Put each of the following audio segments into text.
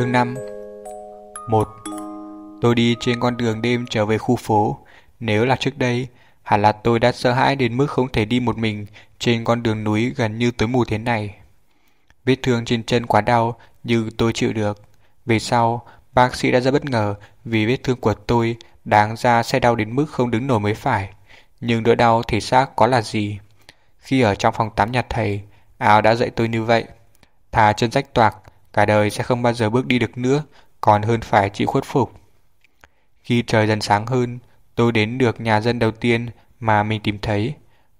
Chương 5 1. Tôi đi trên con đường đêm trở về khu phố. Nếu là trước đây, hẳn là tôi đã sợ hãi đến mức không thể đi một mình trên con đường núi gần như tối mù thế này. Vết thương trên chân quá đau nhưng tôi chịu được. Về sau, bác sĩ đã rất bất ngờ vì vết thương của tôi đáng ra sẽ đau đến mức không đứng nổi mới phải. Nhưng nỗi đau thể xác có là gì? Khi ở trong phòng tắm nhà thầy, áo đã dạy tôi như vậy. Thà chân rách toạc, cả đời sẽ không bao giờ bước đi được nữa, còn hơn phải chịu khuất phục. Khi trời dần sáng hơn, tôi đến được nhà dân đầu tiên mà mình tìm thấy.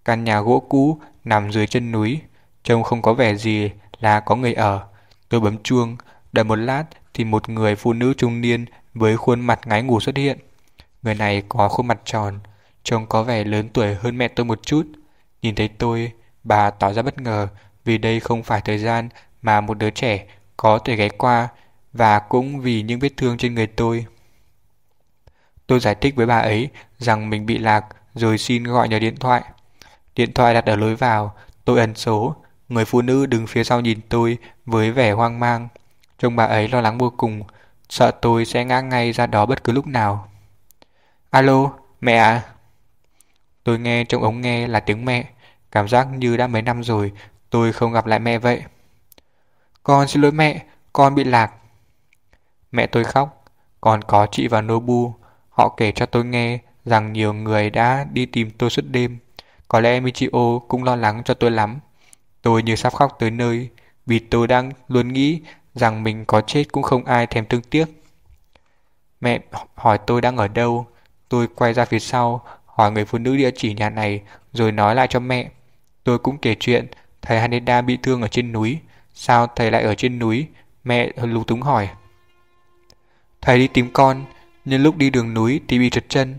Căn nhà gỗ cũ nằm dưới chân núi, trông không có vẻ gì là có người ở. Tôi bấm chuông, đợi một lát thì một người phụ nữ trung niên với khuôn mặt ngái ngủ xuất hiện. Người này có khuôn mặt tròn, trông có vẻ lớn tuổi hơn mẹ tôi một chút. Nhìn thấy tôi, bà tỏ ra bất ngờ vì đây không phải thời gian mà một đứa trẻ có thể ghé qua và cũng vì những vết thương trên người tôi. Tôi giải thích với bà ấy rằng mình bị lạc rồi xin gọi nhờ điện thoại. Điện thoại đặt ở lối vào, tôi ấn số. Người phụ nữ đứng phía sau nhìn tôi với vẻ hoang mang. Trông bà ấy lo lắng vô cùng, sợ tôi sẽ ngã ngay ra đó bất cứ lúc nào. Alo, mẹ à? Tôi nghe trong ống nghe là tiếng mẹ, cảm giác như đã mấy năm rồi tôi không gặp lại mẹ vậy. Con xin lỗi mẹ, con bị lạc. Mẹ tôi khóc, còn có chị và Nobu. Họ kể cho tôi nghe rằng nhiều người đã đi tìm tôi suốt đêm. Có lẽ Michio cũng lo lắng cho tôi lắm. Tôi như sắp khóc tới nơi, vì tôi đang luôn nghĩ rằng mình có chết cũng không ai thèm thương tiếc. Mẹ hỏi tôi đang ở đâu, tôi quay ra phía sau, hỏi người phụ nữ địa chỉ nhà này, rồi nói lại cho mẹ. Tôi cũng kể chuyện, thầy Haneda bị thương ở trên núi. Sao thầy lại ở trên núi? Mẹ lúng túng hỏi. Thầy đi tìm con, nhưng lúc đi đường núi thì bị trượt chân.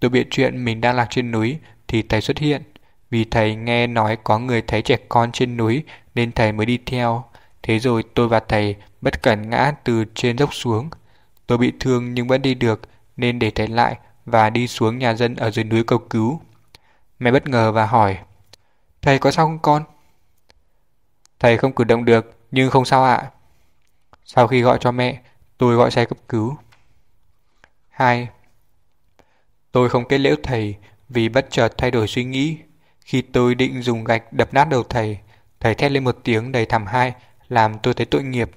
Tôi biết chuyện mình đang lạc trên núi thì thầy xuất hiện. Vì thầy nghe nói có người thấy trẻ con trên núi nên thầy mới đi theo. Thế rồi tôi và thầy bất cẩn ngã từ trên dốc xuống. Tôi bị thương nhưng vẫn đi được nên để thầy lại và đi xuống nhà dân ở dưới núi cầu cứu. Mẹ bất ngờ và hỏi Thầy có sao không con? Thầy không cử động được nhưng không sao ạ. Sau khi gọi cho mẹ, tôi gọi xe cấp cứu. 2. Tôi không kết liễu thầy vì bất chợt thay đổi suy nghĩ. Khi tôi định dùng gạch đập nát đầu thầy, thầy thét lên một tiếng đầy thảm hai làm tôi thấy tội nghiệp.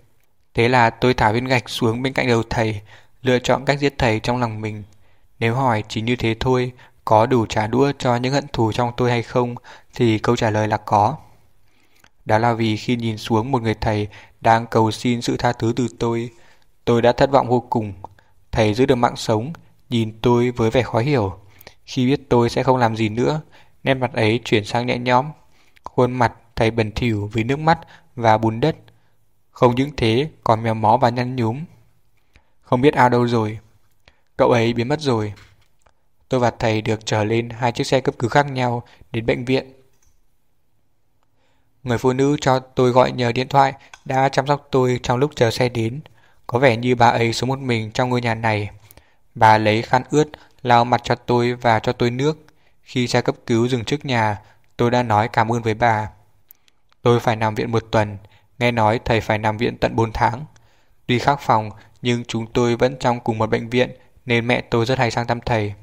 Thế là tôi thả viên gạch xuống bên cạnh đầu thầy, lựa chọn cách giết thầy trong lòng mình. Nếu hỏi chỉ như thế thôi, có đủ trả đũa cho những hận thù trong tôi hay không, thì câu trả lời là có. Đó là vì khi nhìn xuống một người thầy đang cầu xin sự tha thứ từ tôi, tôi đã thất vọng vô cùng. Thầy giữ được mạng sống, nhìn tôi với vẻ khó hiểu. Khi biết tôi sẽ không làm gì nữa, nét mặt ấy chuyển sang nhẹ nhõm. Khuôn mặt thầy bẩn thỉu vì nước mắt và bùn đất. Không những thế còn mèo mó và nhăn nhúm. Không biết ao đâu rồi. Cậu ấy biến mất rồi. Tôi và thầy được trở lên hai chiếc xe cấp cứu khác nhau đến bệnh viện. Người phụ nữ cho tôi gọi nhờ điện thoại đã chăm sóc tôi trong lúc chờ xe đến. Có vẻ như bà ấy sống một mình trong ngôi nhà này. Bà lấy khăn ướt, lau mặt cho tôi và cho tôi nước. Khi xe cấp cứu dừng trước nhà, tôi đã nói cảm ơn với bà. Tôi phải nằm viện một tuần, nghe nói thầy phải nằm viện tận 4 tháng. Tuy khác phòng, nhưng chúng tôi vẫn trong cùng một bệnh viện nên mẹ tôi rất hay sang thăm thầy.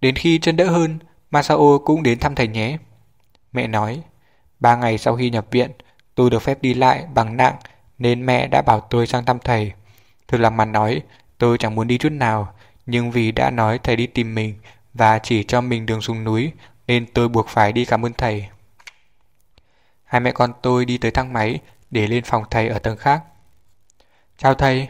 Đến khi chân đỡ hơn, Masao cũng đến thăm thầy nhé. Mẹ nói, ba ngày sau khi nhập viện, tôi được phép đi lại bằng nặng nên mẹ đã bảo tôi sang thăm thầy. Thực lòng mà nói, tôi chẳng muốn đi chút nào, nhưng vì đã nói thầy đi tìm mình và chỉ cho mình đường xuống núi nên tôi buộc phải đi cảm ơn thầy. Hai mẹ con tôi đi tới thang máy để lên phòng thầy ở tầng khác. Chào thầy.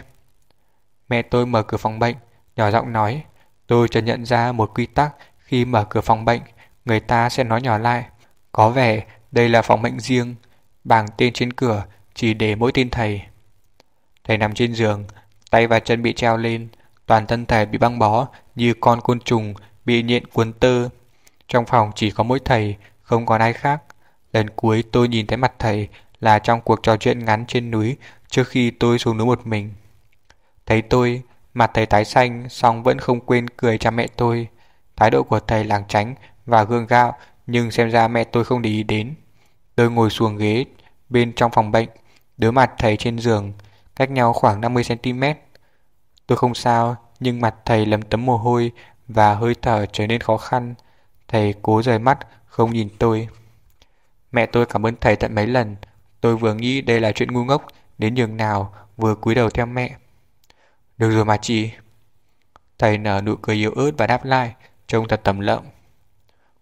Mẹ tôi mở cửa phòng bệnh, nhỏ giọng nói. Tôi chợt nhận ra một quy tắc khi mở cửa phòng bệnh, người ta sẽ nói nhỏ lại. Có vẻ đây là phòng mệnh riêng, bảng tên trên cửa chỉ để mỗi tên thầy. Thầy nằm trên giường, tay và chân bị treo lên, toàn thân thầy bị băng bó như con côn trùng bị nhện cuốn tơ. Trong phòng chỉ có mỗi thầy, không còn ai khác. Lần cuối tôi nhìn thấy mặt thầy là trong cuộc trò chuyện ngắn trên núi trước khi tôi xuống núi một mình. Thấy tôi, mặt thầy tái xanh song vẫn không quên cười cha mẹ tôi. Thái độ của thầy làng tránh và gương gạo nhưng xem ra mẹ tôi không để ý đến. Tôi ngồi xuống ghế bên trong phòng bệnh, Đối mặt thầy trên giường, cách nhau khoảng 50cm. Tôi không sao, nhưng mặt thầy lấm tấm mồ hôi và hơi thở trở nên khó khăn. Thầy cố rời mắt, không nhìn tôi. Mẹ tôi cảm ơn thầy tận mấy lần. Tôi vừa nghĩ đây là chuyện ngu ngốc đến nhường nào, vừa cúi đầu theo mẹ. Được rồi mà chị. Thầy nở nụ cười yếu ớt và đáp lại, trông thật tầm lợm.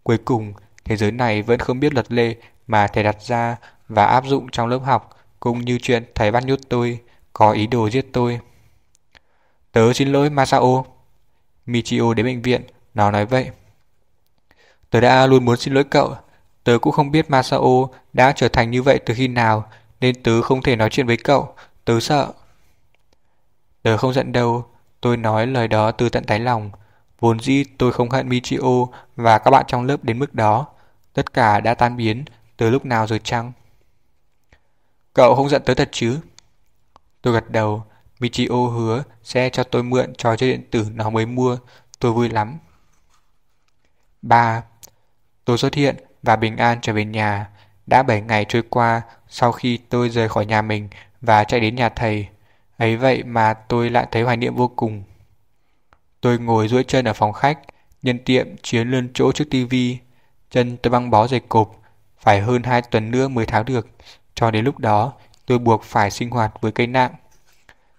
Cuối cùng, thế giới này vẫn không biết luật lệ mà thầy đặt ra và áp dụng trong lớp học, cũng như chuyện thầy bắt nhốt tôi, có ý đồ giết tôi. Tớ xin lỗi Masao. Michio đến bệnh viện, nó nói vậy. Tớ đã luôn muốn xin lỗi cậu. Tớ cũng không biết Masao đã trở thành như vậy từ khi nào, nên tớ không thể nói chuyện với cậu. Tớ sợ. Tớ không giận đâu, tôi nói lời đó từ tận đáy lòng. Vốn dĩ tôi không hận Michio và các bạn trong lớp đến mức đó. Tất cả đã tan biến từ lúc nào rồi chăng? Cậu không giận tới thật chứ? Tôi gật đầu, Michio hứa sẽ cho tôi mượn trò chơi điện tử nó mới mua, tôi vui lắm. 3. Tôi xuất hiện và bình an trở về nhà. Đã 7 ngày trôi qua sau khi tôi rời khỏi nhà mình và chạy đến nhà thầy. Ấy vậy mà tôi lại thấy hoài niệm vô cùng. Tôi ngồi duỗi chân ở phòng khách, nhân tiệm chiến lên chỗ trước tivi. Chân tôi băng bó dày cộp, phải hơn 2 tuần nữa mới tháo được. Cho đến lúc đó, tôi buộc phải sinh hoạt với cây nạng.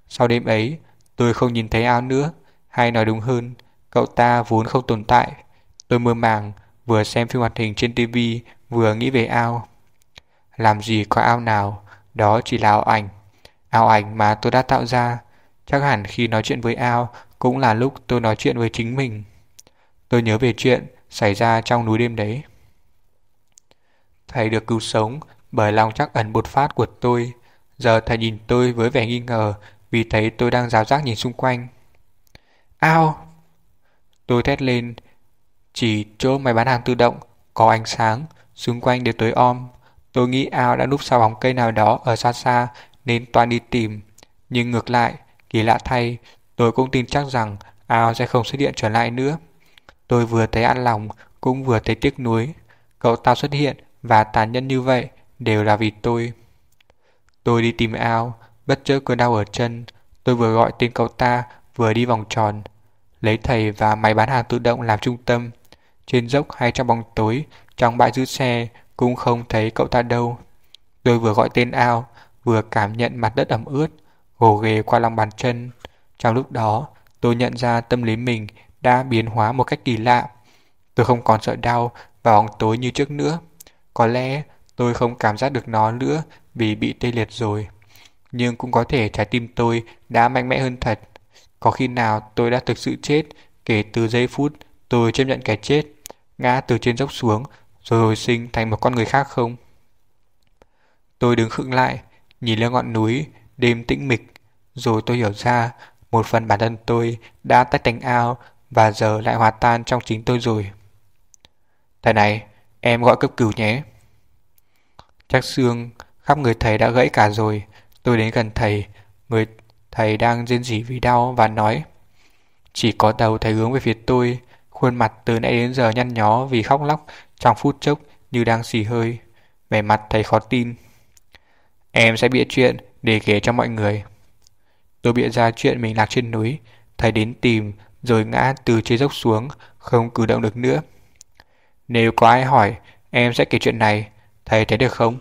Sau đêm ấy, tôi không nhìn thấy ao nữa, hay nói đúng hơn, cậu ta vốn không tồn tại. Tôi mơ màng, vừa xem phim hoạt hình trên TV, vừa nghĩ về ao. Làm gì có ao nào, đó chỉ là ao ảnh. Ao ảnh mà tôi đã tạo ra, chắc hẳn khi nói chuyện với ao cũng là lúc tôi nói chuyện với chính mình. Tôi nhớ về chuyện xảy ra trong núi đêm đấy. Thầy được cứu sống bởi lòng chắc ẩn bột phát của tôi. Giờ thầy nhìn tôi với vẻ nghi ngờ vì thấy tôi đang giáo giác nhìn xung quanh. Ao! Tôi thét lên, chỉ chỗ máy bán hàng tự động, có ánh sáng, xung quanh đều tối om. Tôi nghĩ ao đã núp sau bóng cây nào đó ở xa xa nên toàn đi tìm. Nhưng ngược lại, kỳ lạ thay, tôi cũng tin chắc rằng ao sẽ không xuất hiện trở lại nữa. Tôi vừa thấy an lòng, cũng vừa thấy tiếc nuối. Cậu ta xuất hiện và tàn nhẫn như vậy đều là vì tôi. Tôi đi tìm ao, bất chợt cơn đau ở chân. Tôi vừa gọi tên cậu ta, vừa đi vòng tròn. Lấy thầy và máy bán hàng tự động làm trung tâm. Trên dốc hay trong bóng tối, trong bãi giữ xe, cũng không thấy cậu ta đâu. Tôi vừa gọi tên ao, vừa cảm nhận mặt đất ẩm ướt, gồ ghề qua lòng bàn chân. Trong lúc đó, tôi nhận ra tâm lý mình đã biến hóa một cách kỳ lạ. Tôi không còn sợ đau và bóng tối như trước nữa. Có lẽ tôi không cảm giác được nó nữa vì bị tê liệt rồi. Nhưng cũng có thể trái tim tôi đã mạnh mẽ hơn thật. Có khi nào tôi đã thực sự chết kể từ giây phút tôi chấp nhận cái chết, ngã từ trên dốc xuống rồi hồi sinh thành một con người khác không? Tôi đứng khựng lại, nhìn lên ngọn núi, đêm tĩnh mịch, rồi tôi hiểu ra một phần bản thân tôi đã tách thành ao và giờ lại hòa tan trong chính tôi rồi. Thầy này, em gọi cấp cứu nhé. Chắc xương khắp người thầy đã gãy cả rồi. Tôi đến gần thầy, người thầy đang rên rỉ vì đau và nói. Chỉ có đầu thầy hướng về phía tôi, khuôn mặt từ nãy đến giờ nhăn nhó vì khóc lóc trong phút chốc như đang xì hơi. Vẻ mặt thầy khó tin. Em sẽ bịa chuyện để kể cho mọi người. Tôi bịa ra chuyện mình lạc trên núi, thầy đến tìm rồi ngã từ trên dốc xuống, không cử động được nữa. Nếu có ai hỏi, em sẽ kể chuyện này, thầy thấy được không?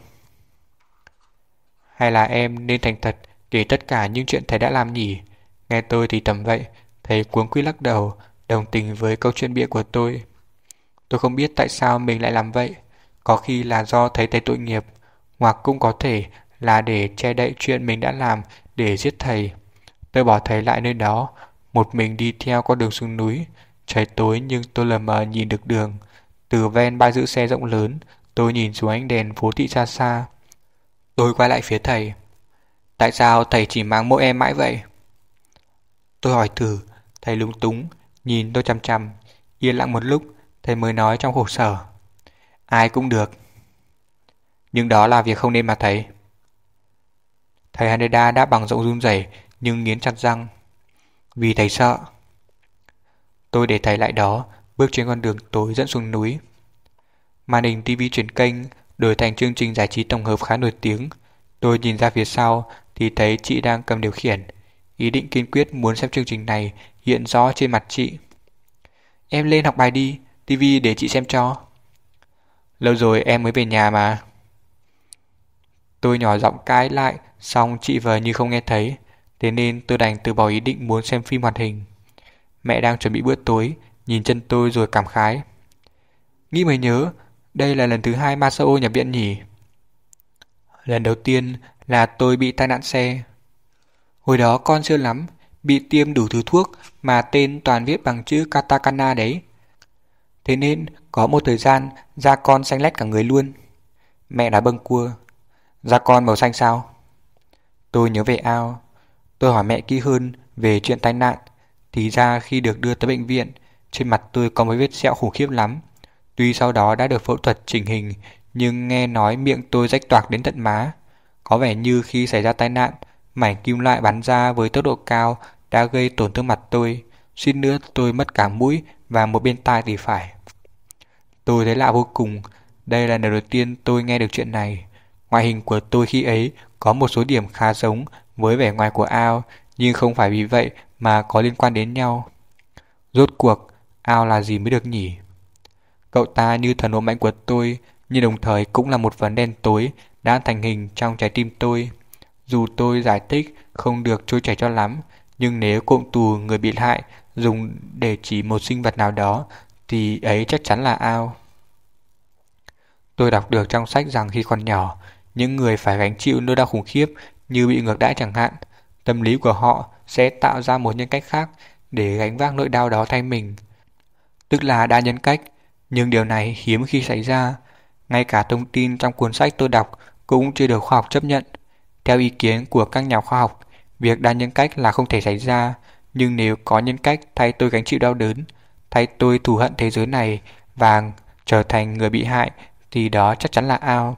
Hay là em nên thành thật kể tất cả những chuyện thầy đã làm nhỉ? Nghe tôi thì tầm vậy, thầy cuống quy lắc đầu, đồng tình với câu chuyện bịa của tôi. Tôi không biết tại sao mình lại làm vậy, có khi là do thấy thầy tội nghiệp, hoặc cũng có thể là để che đậy chuyện mình đã làm để giết thầy. Tôi bỏ thầy lại nơi đó, một mình đi theo con đường xuống núi. Trời tối nhưng tôi lờ mờ nhìn được đường. Từ ven bãi giữ xe rộng lớn, tôi nhìn xuống ánh đèn phố thị xa xa. Tôi quay lại phía thầy. Tại sao thầy chỉ mang mỗi em mãi vậy? Tôi hỏi thử, thầy lúng túng, nhìn tôi chăm chăm. Yên lặng một lúc, thầy mới nói trong khổ sở. Ai cũng được. Nhưng đó là việc không nên mà thầy. Thầy Haneda đã bằng giọng run rẩy nhưng nghiến chặt răng. Vì thầy sợ. Tôi để thầy lại đó, bước trên con đường tối dẫn xuống núi. Màn hình TV chuyển kênh đổi thành chương trình giải trí tổng hợp khá nổi tiếng. Tôi nhìn ra phía sau thì thấy chị đang cầm điều khiển. Ý định kiên quyết muốn xem chương trình này hiện rõ trên mặt chị. Em lên học bài đi, TV để chị xem cho. Lâu rồi em mới về nhà mà. Tôi nhỏ giọng cãi lại, xong chị vờ như không nghe thấy, thế nên tôi đành từ bỏ ý định muốn xem phim hoạt hình. Mẹ đang chuẩn bị bữa tối, nhìn chân tôi rồi cảm khái. Nghĩ mới nhớ, đây là lần thứ hai Masao nhập viện nhỉ? Lần đầu tiên là tôi bị tai nạn xe. Hồi đó con chưa lắm, bị tiêm đủ thứ thuốc mà tên toàn viết bằng chữ katakana đấy. Thế nên có một thời gian da con xanh lét cả người luôn. Mẹ đã bâng cua. Da con màu xanh sao? Tôi nhớ về ao. Tôi hỏi mẹ kỹ hơn về chuyện tai nạn. Thì ra khi được đưa tới bệnh viện, trên mặt tôi có mấy vết sẹo khủng khiếp lắm. Tuy sau đó đã được phẫu thuật chỉnh hình, nhưng nghe nói miệng tôi rách toạc đến tận má. Có vẻ như khi xảy ra tai nạn, mảnh kim loại bắn ra với tốc độ cao đã gây tổn thương mặt tôi. xin nữa tôi mất cả mũi và một bên tai thì phải. Tôi thấy lạ vô cùng. Đây là lần đầu tiên tôi nghe được chuyện này. Ngoại hình của tôi khi ấy có một số điểm khá giống với vẻ ngoài của Ao, nhưng không phải vì vậy mà có liên quan đến nhau. Rốt cuộc, Ao là gì mới được nhỉ? Cậu ta như thần hộ mạnh của tôi, nhưng đồng thời cũng là một vấn đen tối đã thành hình trong trái tim tôi. Dù tôi giải thích không được trôi chảy cho lắm, nhưng nếu cụm tù người bị hại dùng để chỉ một sinh vật nào đó, thì ấy chắc chắn là ao. Tôi đọc được trong sách rằng khi còn nhỏ, những người phải gánh chịu nỗi đau khủng khiếp như bị ngược đãi chẳng hạn, tâm lý của họ sẽ tạo ra một nhân cách khác để gánh vác nỗi đau đó thay mình. Tức là đa nhân cách, nhưng điều này hiếm khi xảy ra. Ngay cả thông tin trong cuốn sách tôi đọc cũng chưa được khoa học chấp nhận. Theo ý kiến của các nhà khoa học, việc đa nhân cách là không thể xảy ra, nhưng nếu có nhân cách thay tôi gánh chịu đau đớn, thay tôi thù hận thế giới này và trở thành người bị hại thì đó chắc chắn là ao.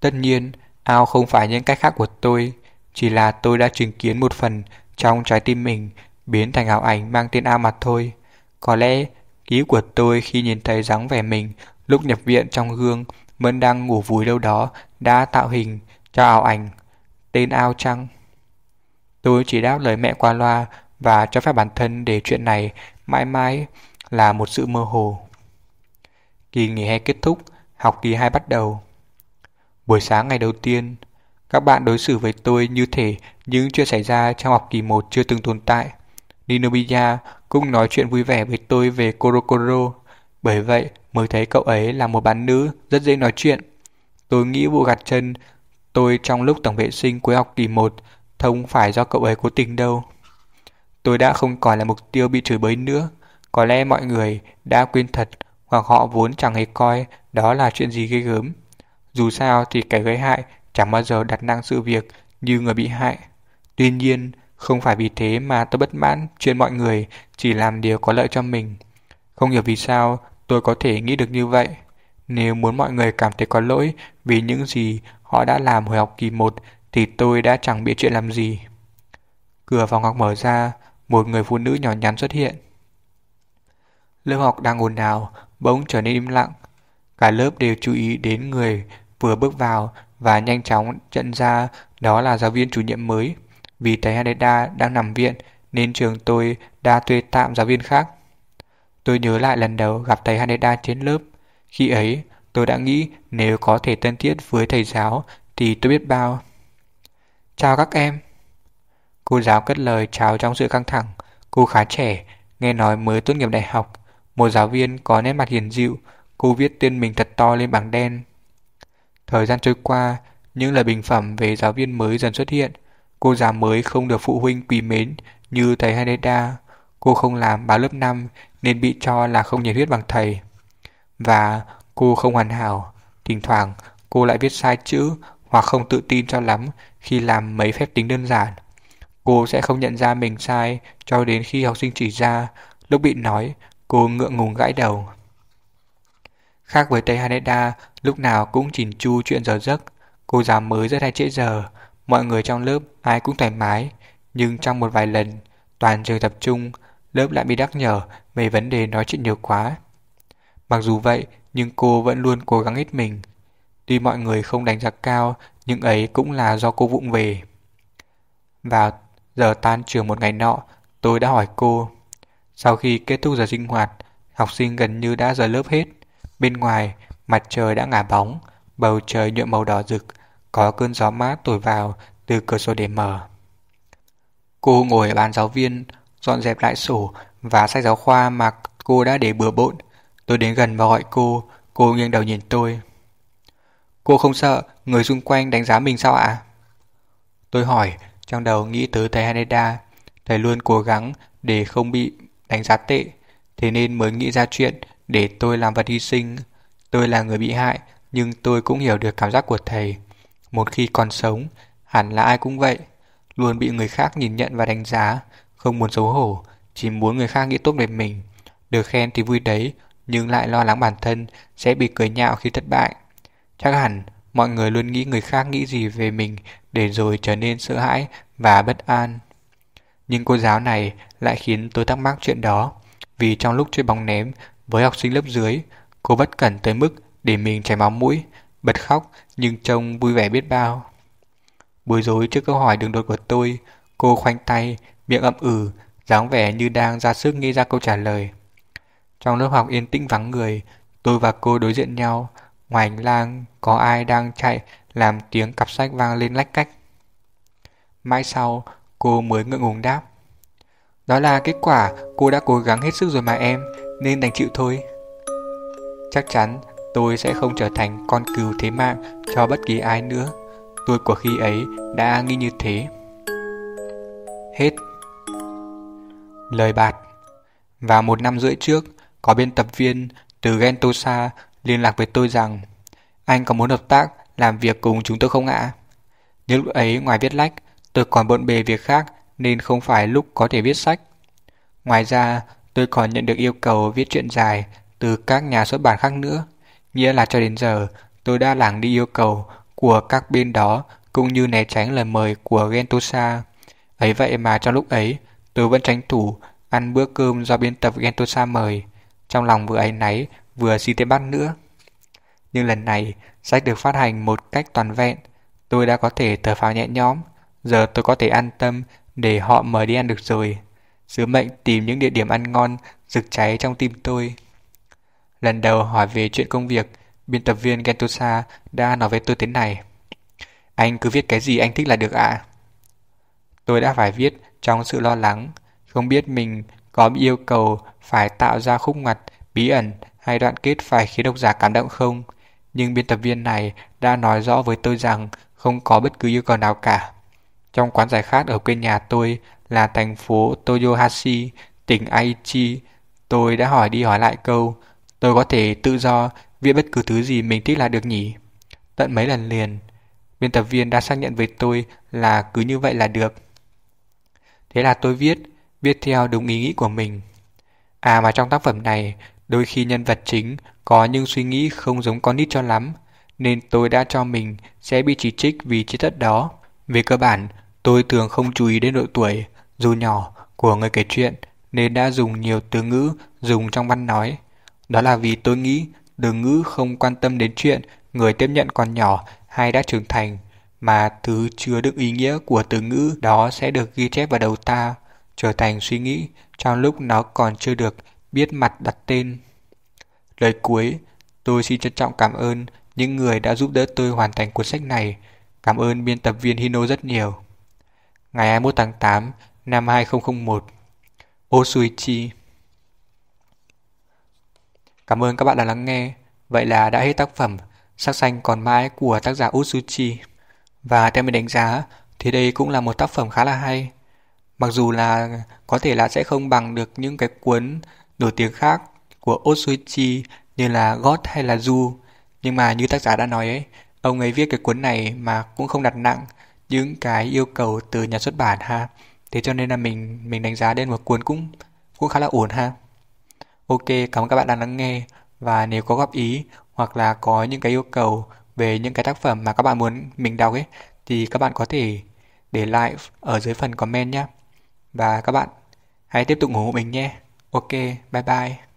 Tất nhiên, ao không phải nhân cách khác của tôi, chỉ là tôi đã chứng kiến một phần trong trái tim mình biến thành ảo ảnh mang tên ao mặt thôi. Có lẽ ký của tôi khi nhìn thấy dáng vẻ mình lúc nhập viện trong gương vẫn đang ngủ vùi đâu đó đã tạo hình cho ảo ảnh tên ao trăng. Tôi chỉ đáp lời mẹ qua loa và cho phép bản thân để chuyện này mãi mãi là một sự mơ hồ. Kỳ nghỉ hè kết thúc, học kỳ 2 bắt đầu. Buổi sáng ngày đầu tiên, các bạn đối xử với tôi như thể những chuyện xảy ra trong học kỳ 1 chưa từng tồn tại. Ninomiya cũng nói chuyện vui vẻ với tôi về Korokoro, bởi vậy mới thấy cậu ấy là một bạn nữ rất dễ nói chuyện. Tôi nghĩ vụ gạt chân tôi trong lúc tổng vệ sinh cuối học kỳ 1 không phải do cậu ấy cố tình đâu. Tôi đã không còn là mục tiêu bị chửi bới nữa. Có lẽ mọi người đã quên thật hoặc họ vốn chẳng hề coi đó là chuyện gì ghê gớm. Dù sao thì kẻ gây hại chẳng bao giờ đặt nặng sự việc như người bị hại. Tuy nhiên, không phải vì thế mà tôi bất mãn chuyện mọi người chỉ làm điều có lợi cho mình. Không hiểu vì sao tôi có thể nghĩ được như vậy. Nếu muốn mọi người cảm thấy có lỗi vì những gì họ đã làm hồi học kỳ 1 thì tôi đã chẳng biết chuyện làm gì. Cửa phòng học mở ra, một người phụ nữ nhỏ nhắn xuất hiện. Lớp học đang ồn ào, bỗng trở nên im lặng. Cả lớp đều chú ý đến người vừa bước vào và nhanh chóng nhận ra đó là giáo viên chủ nhiệm mới. Vì thầy Haneda đang nằm viện nên trường tôi đã thuê tạm giáo viên khác. Tôi nhớ lại lần đầu gặp thầy Haneda trên lớp. Khi ấy, tôi đã nghĩ nếu có thể thân thiết với thầy giáo thì tôi biết bao. Chào các em. Cô giáo cất lời chào trong sự căng thẳng. Cô khá trẻ, nghe nói mới tốt nghiệp đại học. Một giáo viên có nét mặt hiền dịu, cô viết tên mình thật to lên bảng đen. Thời gian trôi qua, những lời bình phẩm về giáo viên mới dần xuất hiện. Cô giáo mới không được phụ huynh quý mến như thầy Haneda. Cô không làm báo lớp 5 nên bị cho là không nhiệt huyết bằng thầy. Và cô không hoàn hảo. Thỉnh thoảng cô lại viết sai chữ hoặc không tự tin cho lắm khi làm mấy phép tính đơn giản. Cô sẽ không nhận ra mình sai cho đến khi học sinh chỉ ra, lúc bị nói, cô ngượng ngùng gãi đầu. Khác với Tây Haneda, lúc nào cũng chỉnh chu chuyện giờ giấc, cô giáo mới rất hay trễ giờ, mọi người trong lớp ai cũng thoải mái, nhưng trong một vài lần, toàn trường tập trung, lớp lại bị nhắc nhở về vấn đề nói chuyện nhiều quá. Mặc dù vậy, nhưng cô vẫn luôn cố gắng hết mình. Tuy mọi người không đánh giá cao, nhưng ấy cũng là do cô vụng về. Vào giờ tan trường một ngày nọ, tôi đã hỏi cô. Sau khi kết thúc giờ sinh hoạt, học sinh gần như đã rời lớp hết. Bên ngoài, mặt trời đã ngả bóng, bầu trời nhuộm màu đỏ rực, có cơn gió mát thổi vào từ cửa sổ để mở. Cô ngồi ở bàn giáo viên, dọn dẹp lại sổ và sách giáo khoa mà cô đã để bừa bộn. Tôi đến gần và gọi cô, cô nghiêng đầu nhìn tôi. Cô không sợ người xung quanh đánh giá mình sao ạ? Tôi hỏi, trong đầu nghĩ tới thầy Haneda. Thầy luôn cố gắng để không bị đánh giá tệ, thế nên mới nghĩ ra chuyện để tôi làm vật hy sinh. Tôi là người bị hại, nhưng tôi cũng hiểu được cảm giác của thầy. Một khi còn sống, hẳn là ai cũng vậy. Luôn bị người khác nhìn nhận và đánh giá, không muốn xấu hổ, chỉ muốn người khác nghĩ tốt về mình. Được khen thì vui đấy, nhưng lại lo lắng bản thân sẽ bị cười nhạo khi thất bại. Chắc hẳn mọi người luôn nghĩ người khác nghĩ gì về mình để rồi trở nên sợ hãi và bất an. Nhưng cô giáo này lại khiến tôi thắc mắc chuyện đó, vì trong lúc chơi bóng ném với học sinh lớp dưới, cô bất cẩn tới mức để mình chảy máu mũi, bật khóc nhưng trông vui vẻ biết bao. Bối rối trước câu hỏi đường đột của tôi, cô khoanh tay, miệng ậm ừ, dáng vẻ như đang ra sức nghĩ ra câu trả lời. Trong lớp học yên tĩnh vắng người, tôi và cô đối diện nhau, ngoài hành lang có ai đang chạy làm tiếng cặp sách vang lên lách cách. Mãi sau, cô mới ngượng ngùng đáp. Đó là kết quả cô đã cố gắng hết sức rồi mà em, nên đành chịu thôi. Chắc chắn tôi sẽ không trở thành con cừu thế mạng cho bất kỳ ai nữa. Tôi của khi ấy đã nghĩ như thế. Hết Lời bạt Vào một năm rưỡi trước, có biên tập viên từ Gentosa liên lạc với tôi rằng anh có muốn hợp tác làm việc cùng chúng tôi không ạ? Nhưng lúc ấy ngoài viết lách, tôi còn bận bề việc khác nên không phải lúc có thể viết sách. Ngoài ra, tôi còn nhận được yêu cầu viết truyện dài từ các nhà xuất bản khác nữa. Nghĩa là cho đến giờ, tôi đã lảng đi yêu cầu của các bên đó cũng như né tránh lời mời của Gentosa. Ấy vậy mà trong lúc ấy, tôi vẫn tránh thủ ăn bữa cơm do biên tập Gentosa mời. Trong lòng vừa ấy náy, vừa xin tên bát nữa. Nhưng lần này, sách được phát hành một cách toàn vẹn. Tôi đã có thể thở phào nhẹ nhõm. Giờ tôi có thể an tâm để họ mời đi ăn được rồi. Sứ mệnh tìm những địa điểm ăn ngon rực cháy trong tim tôi. Lần đầu hỏi về chuyện công việc, biên tập viên Gentosa đã nói với tôi thế này. Anh cứ viết cái gì anh thích là được ạ. Tôi đã phải viết trong sự lo lắng, không biết mình có bị yêu cầu phải tạo ra khúc ngoặt bí ẩn hay đoạn kết phải khiến độc giả cảm động không. Nhưng biên tập viên này đã nói rõ với tôi rằng không có bất cứ yêu cầu nào cả. Trong quán giải khát ở quê nhà tôi là thành phố Toyohashi, tỉnh Aichi, tôi đã hỏi đi hỏi lại câu tôi có thể tự do viết bất cứ thứ gì mình thích là được nhỉ? Tận mấy lần liền, biên tập viên đã xác nhận với tôi là cứ như vậy là được. Thế là tôi viết, viết theo đúng ý nghĩ của mình. À mà trong tác phẩm này, đôi khi nhân vật chính có những suy nghĩ không giống con nít cho lắm, nên tôi đã cho mình sẽ bị chỉ trích vì chi tiết đó. Về cơ bản, tôi thường không chú ý đến độ tuổi, dù nhỏ, của người kể chuyện, nên đã dùng nhiều từ ngữ dùng trong văn nói. Đó là vì tôi nghĩ từ ngữ không quan tâm đến chuyện người tiếp nhận còn nhỏ hay đã trưởng thành, mà thứ chứa đựng ý nghĩa của từ ngữ đó sẽ được ghi chép vào đầu ta, trở thành suy nghĩ trong lúc nó còn chưa được biết mặt đặt tên. Lời cuối, tôi xin trân trọng cảm ơn những người đã giúp đỡ tôi hoàn thành cuốn sách này. Cảm ơn biên tập viên Hino rất nhiều. Ngày 21 tháng 8 năm 2001 Osuichi Cảm ơn các bạn đã lắng nghe. Vậy là đã hết tác phẩm Sắc xanh còn mãi của tác giả Osuichi. Và theo mình đánh giá thì đây cũng là một tác phẩm khá là hay. Mặc dù là có thể là sẽ không bằng được những cái cuốn nổi tiếng khác của Osuichi như là God hay là Du, nhưng mà như tác giả đã nói ấy, ông ấy viết cái cuốn này mà cũng không đặt nặng những cái yêu cầu từ nhà xuất bản ha. Thế cho nên là mình mình đánh giá đến một cuốn cũng cũng khá là ổn ha. Ok, cảm ơn các bạn đã lắng nghe và nếu có góp ý hoặc là có những cái yêu cầu về những cái tác phẩm mà các bạn muốn mình đọc ấy thì các bạn có thể để lại ở dưới phần comment nhé. Và các bạn hãy tiếp tục ủng hộ mình nhé. Ok, bye bye.